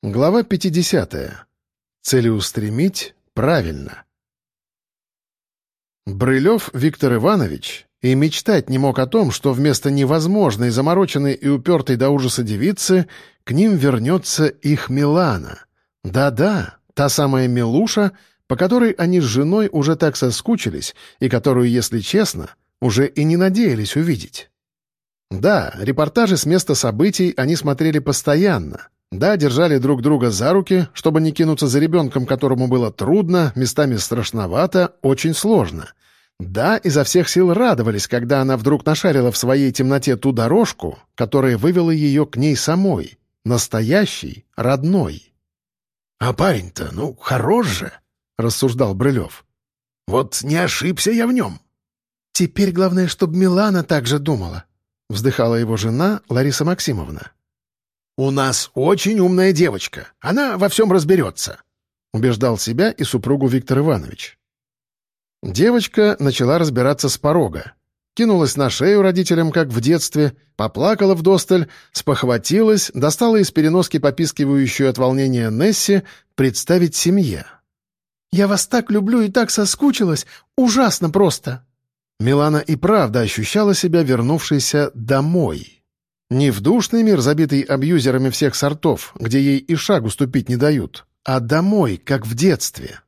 Глава 50. Целеустремить правильно. Брылев Виктор Иванович и мечтать не мог о том, что вместо невозможной, замороченной и упертой до ужаса девицы к ним вернется их Милана. Да-да, та самая Милуша, по которой они с женой уже так соскучились и которую, если честно, уже и не надеялись увидеть. Да, репортажи с места событий они смотрели постоянно — да, держали друг друга за руки, чтобы не кинуться за ребенком, которому было трудно, местами страшновато, очень сложно. Да, изо всех сил радовались, когда она вдруг нашарила в своей темноте ту дорожку, которая вывела ее к ней самой, настоящей, родной. «А парень-то, ну, хорош же!» — рассуждал Брылев. «Вот не ошибся я в нем!» «Теперь главное, чтобы Милана так же думала», — вздыхала его жена Лариса Максимовна. «У нас очень умная девочка. Она во всем разберется», — убеждал себя и супругу Виктор Иванович. Девочка начала разбираться с порога. Кинулась на шею родителям, как в детстве, поплакала вдосталь, спохватилась, достала из переноски попискивающую от волнения Несси представить семье. «Я вас так люблю и так соскучилась! Ужасно просто!» Милана и правда ощущала себя вернувшейся домой. Не в душный мир, забитый абьюзерами всех сортов, где ей и шагу ступить не дают, а домой, как в детстве.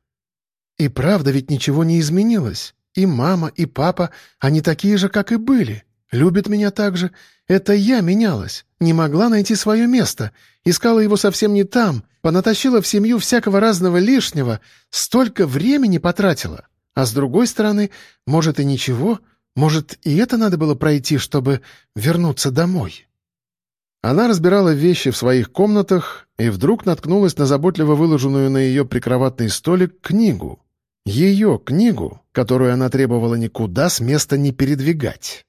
И правда ведь ничего не изменилось. И мама, и папа, они такие же, как и были. Любят меня так же. Это я менялась. Не могла найти свое место. Искала его совсем не там. Понатащила в семью всякого разного лишнего. Столько времени потратила. А с другой стороны, может и ничего. Может, и это надо было пройти, чтобы вернуться домой. Она разбирала вещи в своих комнатах и вдруг наткнулась на заботливо выложенную на ее прикроватный столик книгу. Ее книгу, которую она требовала никуда с места не передвигать.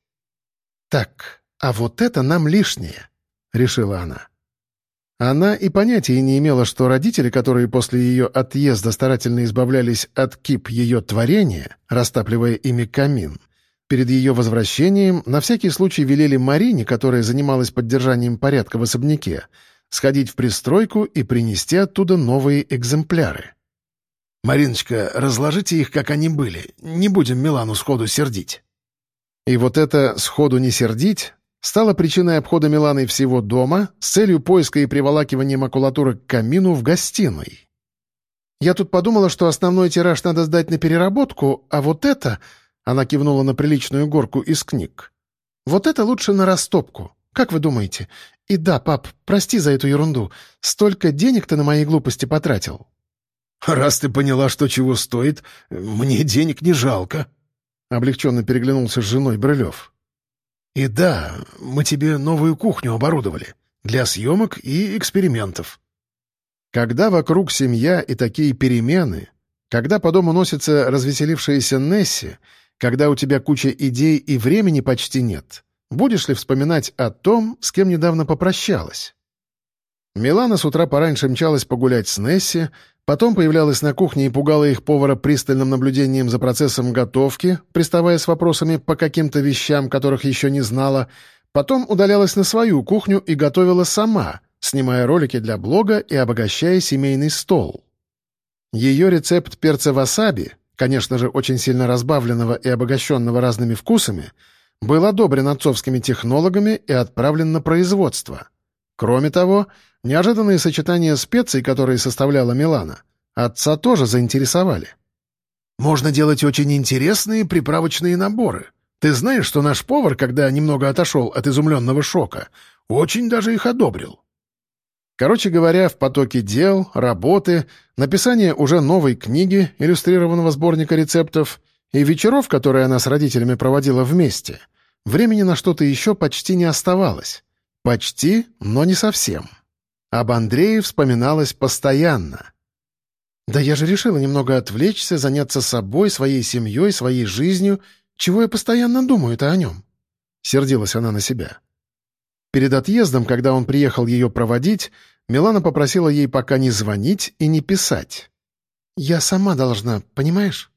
«Так, а вот это нам лишнее», — решила она. Она и понятия не имела, что родители, которые после ее отъезда старательно избавлялись от кип ее творения, растапливая ими камин, Перед ее возвращением на всякий случай велели Марине, которая занималась поддержанием порядка в особняке, сходить в пристройку и принести оттуда новые экземпляры. «Мариночка, разложите их, как они были. Не будем Милану сходу сердить». И вот это «сходу не сердить» стало причиной обхода Миланы всего дома с целью поиска и приволакивания макулатуры к камину в гостиной. «Я тут подумала, что основной тираж надо сдать на переработку, а вот это...» Она кивнула на приличную горку из книг. «Вот это лучше на растопку. Как вы думаете? И да, пап, прости за эту ерунду. Столько денег ты на мои глупости потратил». «Раз ты поняла, что чего стоит, мне денег не жалко», — облегченно переглянулся с женой Брылев. «И да, мы тебе новую кухню оборудовали для съемок и экспериментов». Когда вокруг семья и такие перемены, когда по дому носится развеселившаяся Несси, когда у тебя куча идей и времени почти нет, будешь ли вспоминать о том, с кем недавно попрощалась? Милана с утра пораньше мчалась погулять с Несси, потом появлялась на кухне и пугала их повара пристальным наблюдением за процессом готовки, приставая с вопросами по каким-то вещам, которых еще не знала, потом удалялась на свою кухню и готовила сама, снимая ролики для блога и обогащая семейный стол. Ее рецепт перца васаби конечно же, очень сильно разбавленного и обогащенного разными вкусами, был одобрен отцовскими технологами и отправлен на производство. Кроме того, неожиданные сочетания специй, которые составляла Милана, отца тоже заинтересовали. «Можно делать очень интересные приправочные наборы. Ты знаешь, что наш повар, когда немного отошел от изумленного шока, очень даже их одобрил?» Короче говоря, в потоке дел, работы, написание уже новой книги, иллюстрированного сборника рецептов, и вечеров, которые она с родителями проводила вместе, времени на что-то еще почти не оставалось. Почти, но не совсем. Об Андрее вспоминалось постоянно. «Да я же решила немного отвлечься, заняться собой, своей семьей, своей жизнью. Чего я постоянно думаю-то о нем?» Сердилась она на себя. Перед отъездом, когда он приехал ее проводить, Милана попросила ей пока не звонить и не писать. «Я сама должна, понимаешь?»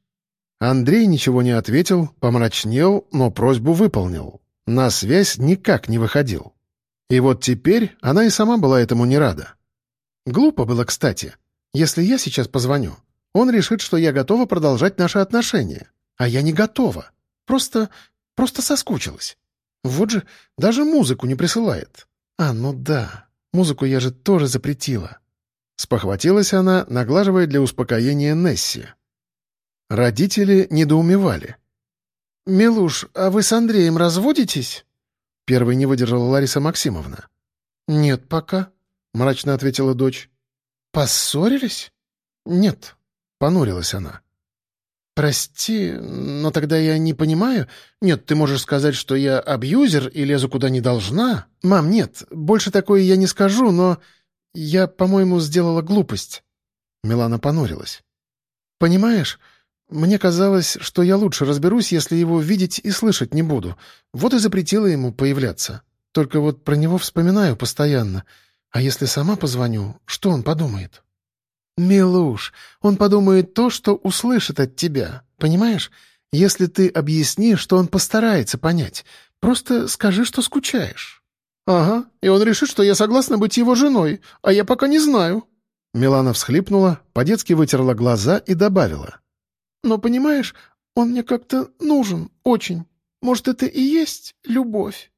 Андрей ничего не ответил, помрачнел, но просьбу выполнил. На связь никак не выходил. И вот теперь она и сама была этому не рада. Глупо было, кстати. Если я сейчас позвоню, он решит, что я готова продолжать наши отношения. А я не готова. Просто... просто соскучилась. Вот же, даже музыку не присылает. А, ну да, музыку я же тоже запретила. Спохватилась она, наглаживая для успокоения Несси. Родители недоумевали. «Милуш, а вы с Андреем разводитесь?» Первой не выдержала Лариса Максимовна. «Нет пока», — мрачно ответила дочь. «Поссорились?» «Нет», — понурилась она. «Прости, но тогда я не понимаю. Нет, ты можешь сказать, что я абьюзер и лезу куда не должна. Мам, нет, больше такое я не скажу, но я, по-моему, сделала глупость». Милана понурилась. «Понимаешь, мне казалось, что я лучше разберусь, если его видеть и слышать не буду. Вот и запретила ему появляться. Только вот про него вспоминаю постоянно. А если сама позвоню, что он подумает?» «Милуш, он подумает то, что услышит от тебя. Понимаешь? Если ты объяснишь, что он постарается понять. Просто скажи, что скучаешь». «Ага, и он решит, что я согласна быть его женой, а я пока не знаю». Милана всхлипнула, по-детски вытерла глаза и добавила. «Но понимаешь, он мне как-то нужен, очень. Может, это и есть любовь?»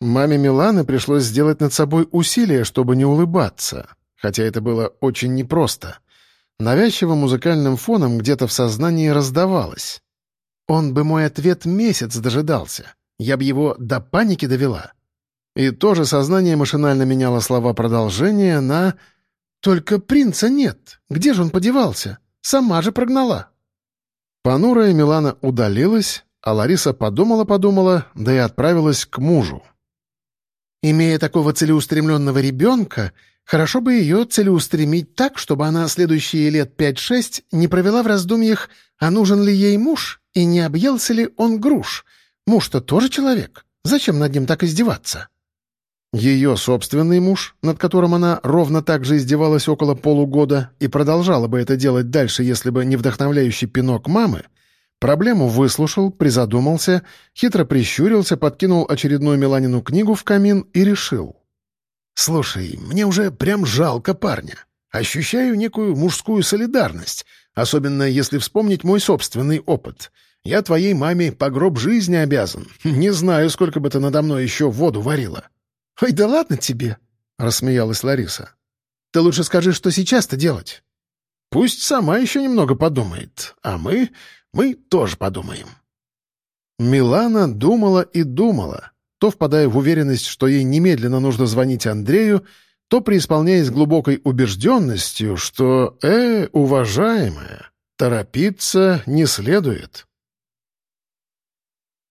Маме Миланы пришлось сделать над собой усилие, чтобы не улыбаться, хотя это было очень непросто. Навязчивым музыкальным фоном где-то в сознании раздавалось. «Он бы мой ответ месяц дожидался. Я бы его до паники довела». И тоже сознание машинально меняло слова продолжения на «Только принца нет. Где же он подевался? Сама же прогнала». Понурая Милана удалилась, а Лариса подумала-подумала, да и отправилась к мужу. Имея такого целеустремленного ребенка, хорошо бы ее целеустремить так, чтобы она следующие лет пять-шесть не провела в раздумьях, а нужен ли ей муж и не объелся ли он груш. Муж-то тоже человек. Зачем над ним так издеваться? Ее собственный муж, над которым она ровно так же издевалась около полугода и продолжала бы это делать дальше, если бы не вдохновляющий пинок мамы, проблему выслушал, призадумался, хитро прищурился, подкинул очередную Меланину книгу в камин и решил. «Слушай, мне уже прям жалко парня. Ощущаю некую мужскую солидарность, особенно если вспомнить мой собственный опыт. Я твоей маме по гроб жизни обязан. Не знаю, сколько бы ты надо мной еще воду варила». «Ой, да ладно тебе!» — рассмеялась Лариса. «Ты лучше скажи, что сейчас-то делать». «Пусть сама еще немного подумает, а мы... мы тоже подумаем». Милана думала и думала, то впадая в уверенность, что ей немедленно нужно звонить Андрею, то преисполняясь глубокой убежденностью, что, э, уважаемая, торопиться не следует.